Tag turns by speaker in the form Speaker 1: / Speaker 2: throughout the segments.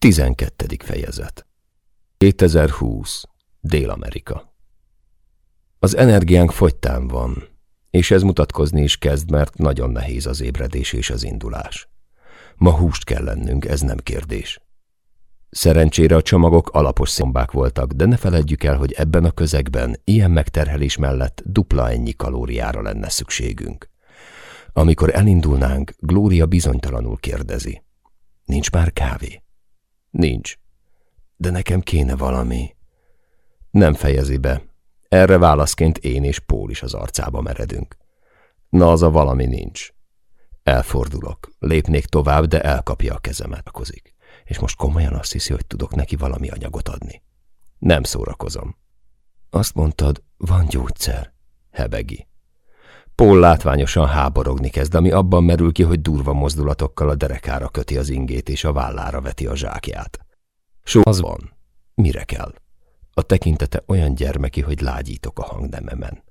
Speaker 1: 12. fejezet 2020. Dél-Amerika Az energiánk fogytán van, és ez mutatkozni is kezd, mert nagyon nehéz az ébredés és az indulás. Ma húst kell lennünk, ez nem kérdés. Szerencsére a csomagok alapos szombák voltak, de ne feledjük el, hogy ebben a közegben ilyen megterhelés mellett dupla ennyi kalóriára lenne szükségünk. Amikor elindulnánk, Glória bizonytalanul kérdezi. Nincs már kávé? Nincs. De nekem kéne valami. Nem fejezi be. Erre válaszként én és Pól is az arcába meredünk. Na, az a valami nincs. Elfordulok. Lépnék tovább, de elkapja a kezemet. Akozik. És most komolyan azt hiszi, hogy tudok neki valami anyagot adni. Nem szórakozom. Azt mondtad, van gyógyszer. Hebegi. Paul látványosan háborogni kezd, ami abban merül ki, hogy durva mozdulatokkal a derekára köti az ingét és a vállára veti a zsákját. Só az van. Mire kell? A tekintete olyan gyermeki, hogy lágyítok a hangnememen.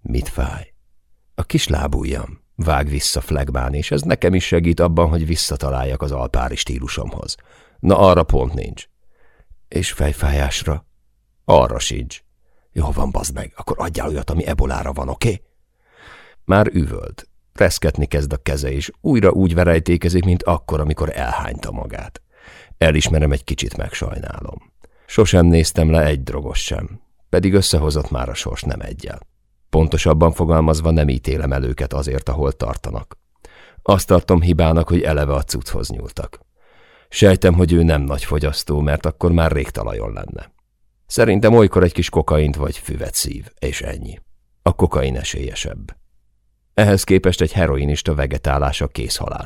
Speaker 1: Mit fáj? A kis lábujjam. Vág vissza flegmán, és ez nekem is segít abban, hogy visszataláljak az alpári stílusomhoz. Na, arra pont nincs. És fejfájásra? Arra sincs. Jó van, bazd meg, akkor adjál olyat, ami ebolára van, oké? Okay? Már üvölt. Reszketni kezd a keze, és újra úgy verejtékezik, mint akkor, amikor elhányta magát. Elismerem, egy kicsit megsajnálom. Sosem néztem le egy drogos sem, pedig összehozott már a sors nem egyel. Pontosabban fogalmazva nem ítélem el őket azért, ahol tartanak. Azt tartom hibának, hogy eleve a cucchoz nyúltak. Sejtem, hogy ő nem nagy fogyasztó, mert akkor már rég talajon lenne. Szerintem olykor egy kis kokaint vagy füvet szív, és ennyi. A kokain esélyesebb. Ehhez képest egy heroinista vegetálása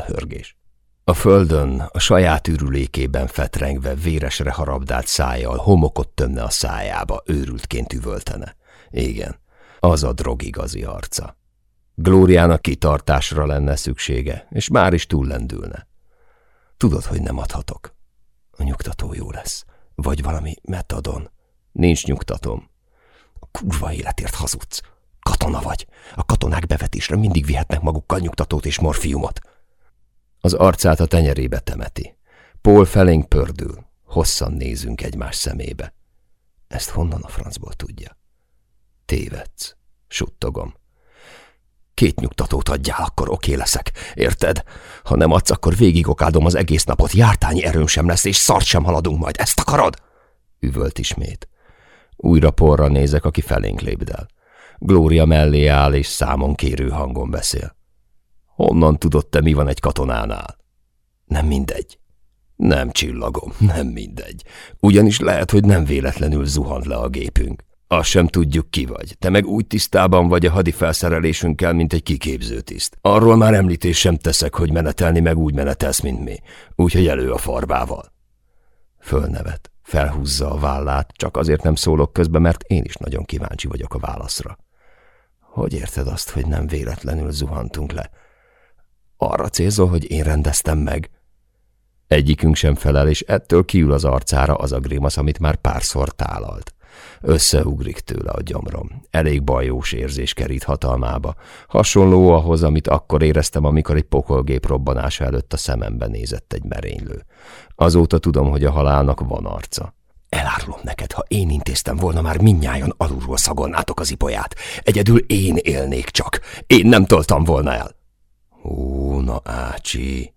Speaker 1: hörgés. A földön, a saját ürülékében fetrengve, véresre harabdált szájjal, homokot tömne a szájába, őrültként üvöltene. Igen, az a drog igazi arca. Glóriának kitartásra lenne szüksége, és már is túllendülne. Tudod, hogy nem adhatok. A nyugtató jó lesz. Vagy valami metadon. Nincs nyugtatom. A kurva életért hazudsz. Katona vagy. A katonák bevetésre mindig vihetnek magukkal nyugtatót és morfiumot. Az arcát a tenyerébe temeti. Paul felénk pördül. Hosszan nézünk egymás szemébe. Ezt honnan a francból tudja? Tévedsz, suttogom. Két nyugtatót adjál, akkor oké leszek, érted? Ha nem adsz, akkor végigokádom az egész napot, jártányi erőm sem lesz, és szart sem haladunk majd, ezt akarod? Üvölt ismét. Újra porra nézek, aki felénk lépdel. Glória mellé áll, és számon kérő hangon beszél. Honnan tudod te, mi van egy katonánál? Nem mindegy. Nem csillagom, nem mindegy. Ugyanis lehet, hogy nem véletlenül zuhant le a gépünk. Azt sem tudjuk ki vagy. Te meg úgy tisztában vagy a hadi felszerelésünkkel, mint egy kiképző tiszt. Arról már említés sem teszek, hogy menetelni meg úgy menetelsz, mint mi. Úgyhogy elő a farbával. Fölnevet, felhúzza a vállát, csak azért nem szólok közbe, mert én is nagyon kíváncsi vagyok a válaszra. Hogy érted azt, hogy nem véletlenül zuhantunk le? Arra célzol, hogy én rendeztem meg? Egyikünk sem felel, és ettől kiül az arcára az a grémasz, amit már párszor tálalt. Összeugrik tőle a gyomrom. Elég bajós érzés kerít hatalmába. Hasonló ahhoz, amit akkor éreztem, amikor egy pokolgép robbanása előtt a szemembe nézett egy merénylő. Azóta tudom, hogy a halálnak van arca. Elárulom neked, ha én intéztem volna, már minnyáján alulról szagolnátok az ipolyát. Egyedül én élnék csak. Én nem toltam volna el. Ó, na ácsi.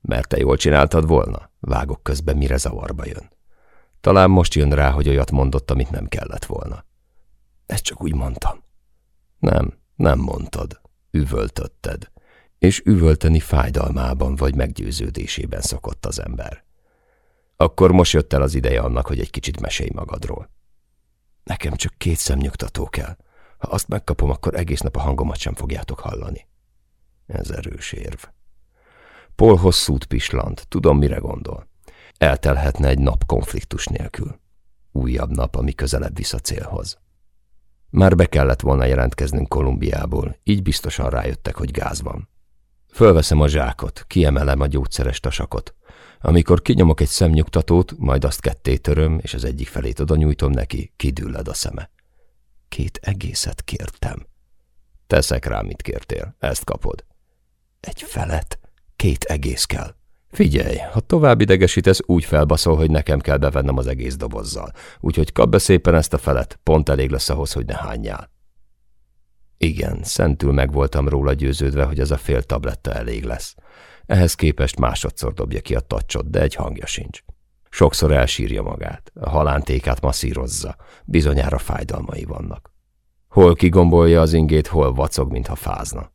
Speaker 1: Mert te jól csináltad volna? Vágok közben, mire zavarba jön. Talán most jön rá, hogy olyat mondott, amit nem kellett volna. Ezt csak úgy mondtam. Nem, nem mondtad. Üvöltötted. És üvölteni fájdalmában vagy meggyőződésében szokott az ember. Akkor most jött el az ideje annak, hogy egy kicsit mesélj magadról. Nekem csak két szemnyugtató kell. Ha azt megkapom, akkor egész nap a hangomat sem fogjátok hallani. Ez erős érv. Paul hosszút pislant, tudom, mire gondol. Eltelhetne egy nap konfliktus nélkül. Újabb nap, ami közelebb visz a célhoz. Már be kellett volna jelentkeznünk Kolumbiából, így biztosan rájöttek, hogy gáz van. Fölveszem a zsákot, kiemelem a gyógyszeres tasakot. Amikor kinyomok egy szemnyugtatót, majd azt ketté töröm, és az egyik felét oda nyújtom neki, kidülled a szeme. Két egészet kértem. Teszek rá, mit kértél, ezt kapod. Egy felet, két egész kell. Figyelj, ha tovább idegesítesz, úgy felbaszol, hogy nekem kell bevennem az egész dobozzal. Úgyhogy kap be szépen ezt a felet, pont elég lesz ahhoz, hogy ne hányjál. Igen, szentül meg voltam róla győződve, hogy az a fél tabletta elég lesz. Ehhez képest másodszor dobja ki a tacsot, de egy hangja sincs. Sokszor elsírja magát, a halántékát masszírozza, bizonyára fájdalmai vannak. Hol kigombolja az ingét, hol vacog, mintha fázna.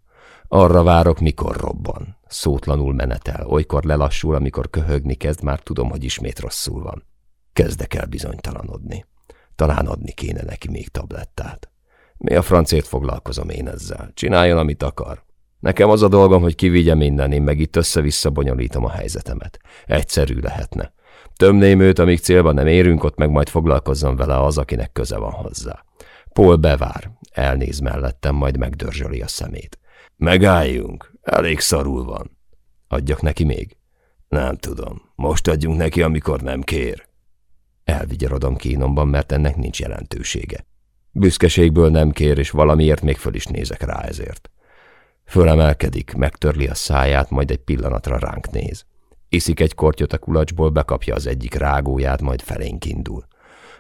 Speaker 1: Arra várok, mikor robban. Szótlanul menetel, olykor lelassul, amikor köhögni kezd, már tudom, hogy ismét rosszul van. Kezdek el bizonytalanodni. Talán adni kéne neki még tablettát. Mi a francét foglalkozom én ezzel? Csináljon, amit akar. Nekem az a dolgom, hogy kivigye minden, én meg itt össze-vissza bonyolítom a helyzetemet. Egyszerű lehetne. Tömném őt, amíg célban nem érünk, ott meg majd foglalkozzon vele az, akinek köze van hozzá. Paul bevár, elnéz mellettem, majd megdörzsöli a szemét. Megálljunk, elég szarul van. Adjak neki még? Nem tudom, most adjunk neki, amikor nem kér. Elvigyarodom kínomban, mert ennek nincs jelentősége. Büszkeségből nem kér, és valamiért még föl is nézek rá ezért. Fölemelkedik, megtörli a száját, majd egy pillanatra ránk néz. Iszik egy kortyot a kulacsból, bekapja az egyik rágóját, majd felénk indul.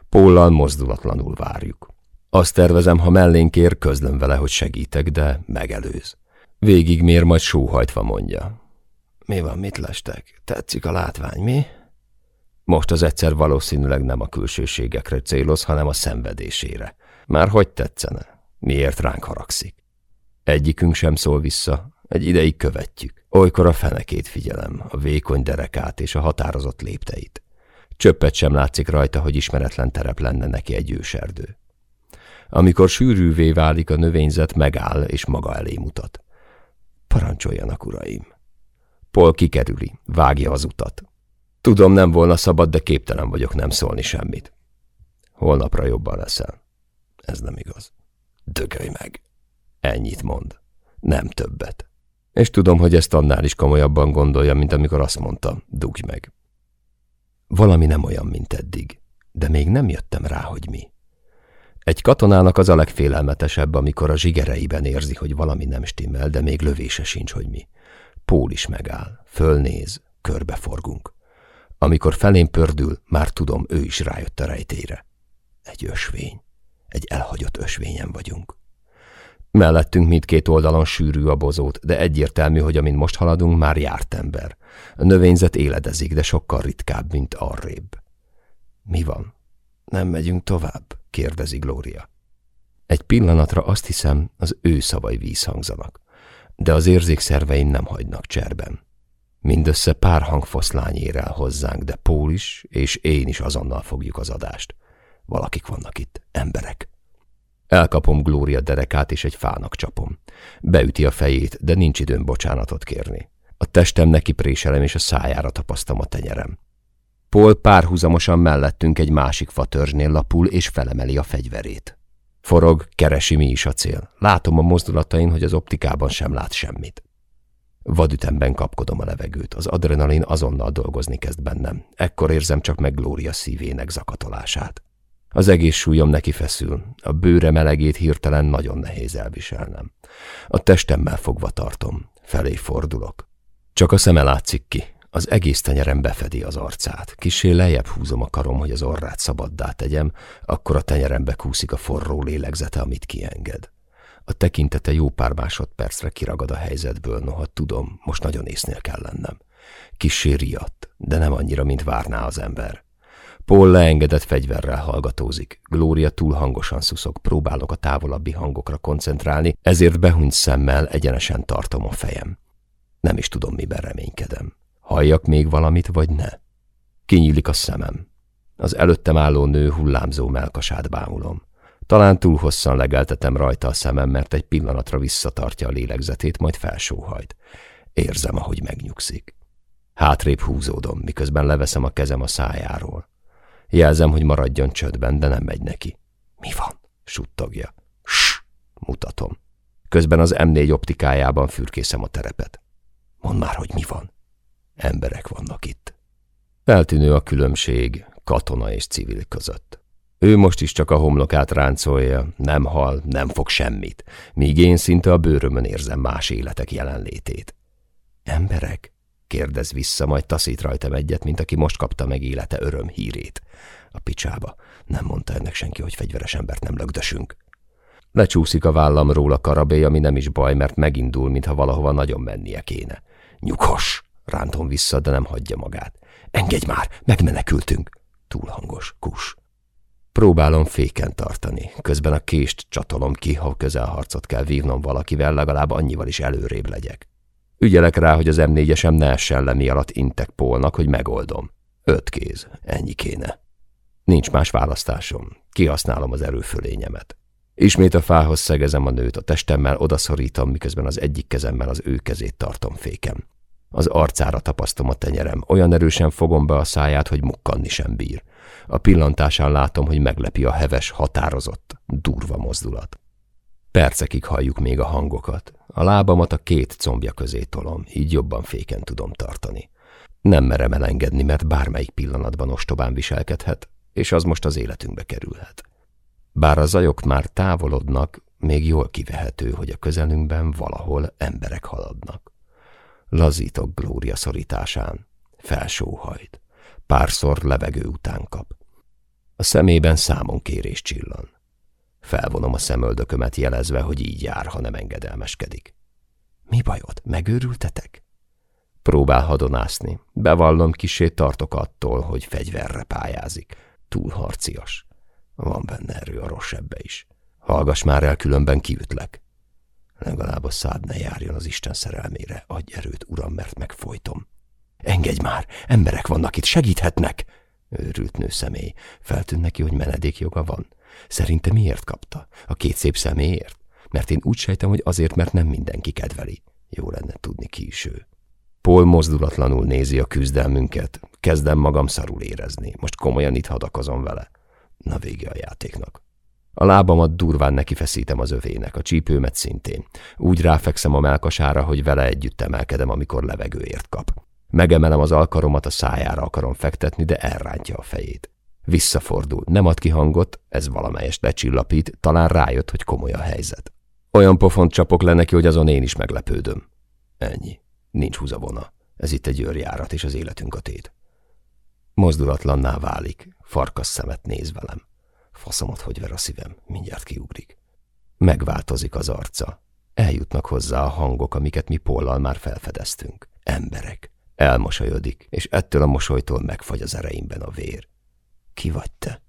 Speaker 1: Póllal mozdulatlanul várjuk. Azt tervezem, ha mellénk ér, közlöm vele, hogy segítek, de megelőz. Végig mér, majd sóhajtva mondja. Mi van, mit lestek? Tetszik a látvány, mi? Most az egyszer valószínűleg nem a külsőségekre céloz, hanem a szenvedésére. Már hogy tetszene? Miért ránk haragszik? Egyikünk sem szól vissza, egy ideig követjük. Olykor a fenekét figyelem, a vékony derekát és a határozott lépteit. Csöppet sem látszik rajta, hogy ismeretlen terep lenne neki egy őserdő. Amikor sűrűvé válik a növényzet, megáll és maga elé mutat. Parancsoljanak, uraim! Pol kikerüli, vágja az utat. Tudom, nem volna szabad, de képtelen vagyok nem szólni semmit. Holnapra jobban leszel. Ez nem igaz. Dögölj meg! Ennyit mond. Nem többet. És tudom, hogy ezt annál is komolyabban gondolja, mint amikor azt mondta, dugj meg. Valami nem olyan, mint eddig, de még nem jöttem rá, hogy mi. Egy katonának az a legfélelmetesebb, amikor a zsigereiben érzi, hogy valami nem stimmel, de még lövése sincs, hogy mi. Pól is megáll, fölnéz, körbeforgunk. Amikor felén pördül, már tudom, ő is rájött a rejtére. Egy ösvény. Egy elhagyott ösvényen vagyunk. Mellettünk mindkét oldalon sűrű a bozót, de egyértelmű, hogy amint most haladunk, már járt ember. A növényzet éledezik, de sokkal ritkább, mint arrébb. Mi van? Nem megyünk tovább? kérdezi Glória. Egy pillanatra azt hiszem, az ő szavai vízhangzanak, de az érzékszerveim nem hagynak cserben. Mindössze pár hangfoszlány ér el hozzánk, de Pól is, és én is azonnal fogjuk az adást. Valakik vannak itt, emberek. Elkapom Glória derekát, és egy fának csapom. Beüti a fejét, de nincs időm bocsánatot kérni. A testem neki préselem, és a szájára tapasztam a tenyerem. Paul párhuzamosan mellettünk egy másik fatörzsnél lapul, és felemeli a fegyverét. Forog, keresi mi is a cél. Látom a mozdulatain, hogy az optikában sem lát semmit. Vadütemben kapkodom a levegőt, az adrenalin azonnal dolgozni kezd bennem. Ekkor érzem csak meg Glória szívének zakatolását. Az egész súlyom neki feszül, a bőre melegét hirtelen nagyon nehéz elviselnem. A testemmel fogva tartom, felé fordulok. Csak a szeme látszik ki, az egész tenyerem befedi az arcát. Kisé lejjebb húzom a karom, hogy az orrát szabaddá tegyem, akkor a tenyerembe kúszik a forró lélegzete, amit kienged. A tekintete jó pár másodpercre kiragad a helyzetből, noha tudom, most nagyon észnél kell lennem. Kissé riadt, de nem annyira, mint várná az ember. Paul leengedett fegyverrel hallgatózik. Glória túl hangosan szuszog, próbálok a távolabbi hangokra koncentrálni, ezért behunyt szemmel egyenesen tartom a fejem. Nem is tudom, miben reménykedem. Halljak még valamit, vagy ne? Kinyílik a szemem. Az előttem álló nő hullámzó melkasát bámulom. Talán túl hosszan legeltetem rajta a szemem, mert egy pillanatra visszatartja a lélegzetét, majd felsóhajt. Érzem, ahogy megnyugszik. Hátrébb húzódom, miközben leveszem a kezem a szájáról. Jelzem, hogy maradjon csödben, de nem megy neki. Mi van? suttogja. Ss! mutatom. Közben az M4 optikájában fürkészem a terepet. Mondd már, hogy mi van. Emberek vannak itt. Feltűnő a különbség katona és civil között. Ő most is csak a homlokát ráncolja, nem hal, nem fog semmit, míg én szinte a bőrömön érzem más életek jelenlétét. Emberek? Kérdez vissza, majd taszít rajtam egyet, mint aki most kapta meg élete öröm hírét. A picsába. Nem mondta ennek senki, hogy fegyveres embert nem lögdösünk. Lecsúszik a vállamról a karabély, ami nem is baj, mert megindul, mintha valahova nagyon mennie kéne. Nyugos! Rántom vissza, de nem hagyja magát. Engedj már, megmenekültünk! Túl hangos, kus. Próbálom féken tartani, közben a kést csatolom ki, ha közelharcot kell vívnom valakivel, legalább annyival is előrébb legyek. Ügyelek rá, hogy az M4-esem ne essen le, mi alatt intek Pólnak, hogy megoldom. Öt kéz, ennyi kéne. Nincs más választásom, kihasználom az erőfölényemet. Ismét a fához szegezem a nőt, a testemmel odaszorítom, miközben az egyik kezemmel az ő kezét tartom fékem. Az arcára tapasztom a tenyerem, olyan erősen fogom be a száját, hogy mukkanni sem bír. A pillantásán látom, hogy meglepi a heves, határozott, durva mozdulat. Percekig halljuk még a hangokat. A lábamat a két combja közé tolom, így jobban féken tudom tartani. Nem merem elengedni, mert bármelyik pillanatban ostobán viselkedhet, és az most az életünkbe kerülhet. Bár a zajok már távolodnak, még jól kivehető, hogy a közelünkben valahol emberek haladnak. Lazítok Glória szorításán, felsóhajt, párszor levegő után kap. A szemében számon kérés csillan. Felvonom a szemöldökömet jelezve, hogy így jár, ha nem engedelmeskedik. Mi bajod? Megőrültetek? Próbál hadonászni. Bevallom, kisé tartok attól, hogy fegyverre pályázik. Túl harcias. Van benne erő a rossz is. Hallgass már el, különben kiütlek. Legalább a szád ne járjon az Isten szerelmére. Adj erőt, uram, mert megfojtom. Engedj már! Emberek vannak itt, segíthetnek! Őrült nő személy. Feltűnt neki, hogy menedékjoga van. Szerinte miért kapta? A két szép személyért? Mert én úgy sejtem, hogy azért, mert nem mindenki kedveli. Jó lenne tudni ki is ő. Paul mozdulatlanul nézi a küzdelmünket. Kezdem magam szarul érezni. Most komolyan itt hadakozom vele. Na vége a játéknak. A lábamat durván neki feszítem az övének, a csípőmet szintén. Úgy ráfekszem a melkasára, hogy vele együtt emelkedem, amikor levegőért kap. Megemelem az alkaromat, a szájára akarom fektetni, de elrántja a fejét. Visszafordul, nem ad ki hangot, ez valamelyest lecsillapít, talán rájött, hogy komoly a helyzet. Olyan pofont csapok le neki, hogy azon én is meglepődöm. Ennyi. Nincs húzavona. Ez itt egy őrjárat, és az életünk a tét. Mozdulatlanná válik, farkas szemet néz velem. Faszomat, hogy ver a szívem, mindjárt kiugrik. Megváltozik az arca. Eljutnak hozzá a hangok, amiket mi Póllal már felfedeztünk. Emberek. Elmosolyodik, és ettől a mosolytól megfagy az ereimben a vér. Ki vagy te?